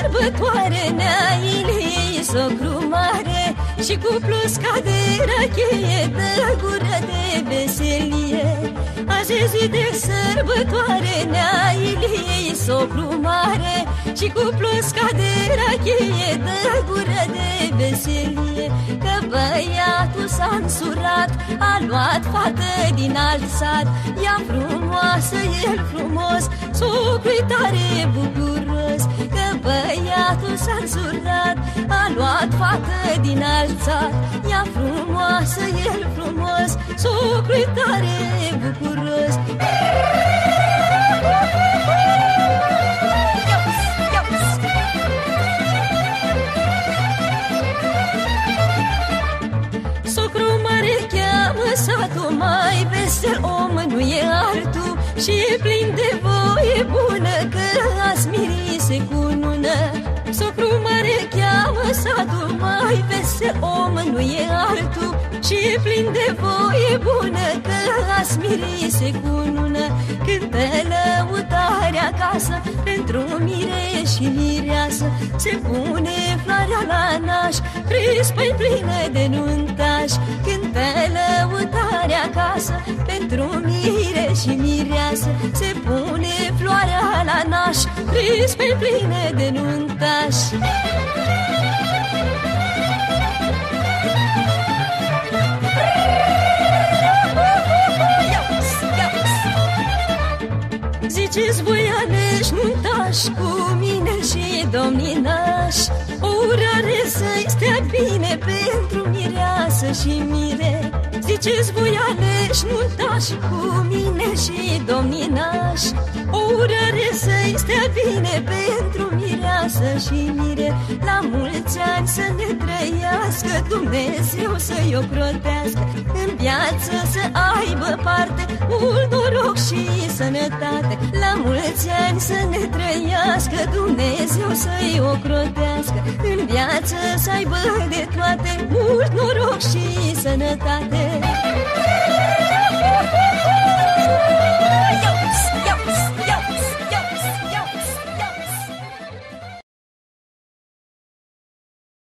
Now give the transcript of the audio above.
sărbătoare Nea Ilie socru mare Și cu plusca de racheie Dă gură de veselie. Azi zi de sărbătoare Nea Ilie socru mare Și cu plusca de racheie Dă gură de veselie. Că băiatul s-a însurat A luat fată din alt sat. Ea frumoasă, el frumos Socru tare bucuros băiatul s-a însurat A luat fată din alt sat Ea frumoasă, el frumos Socru tare bucuros. Socru mare cheamă satul Mai vesel om nu e altul Și e plin de voie bună Că azi mirise cu nună Socru mare cheamă satul Mai vesel om nu e altul. Și e plin de voie bună Că azi mirise cu nună Cântă lăutare acasă Pentru mire și mireasă Se pune floarea la naș Crispă plină de nuntaș. Cântă lăutare acasă Pentru mire și mireasă Se pune floarea la naș Crispă plină de nuntaș. Ziceți voianești, nuntași cu mine și domninași O urare să-i stea bine pentru mireasă și mire Ziceți voianești, nuntași cu mine și domninași O urare să-i stea bine pentru mireasă și mire. La mulți ani să ne trăiască Dumnezeu să-i ocrotească. În viață să aibă parte Mult noroc și sănătate. La mulți ani să ne trăiască Dumnezeu să-i ocrotească. În viață să aibă de toate Mult noroc și sănătate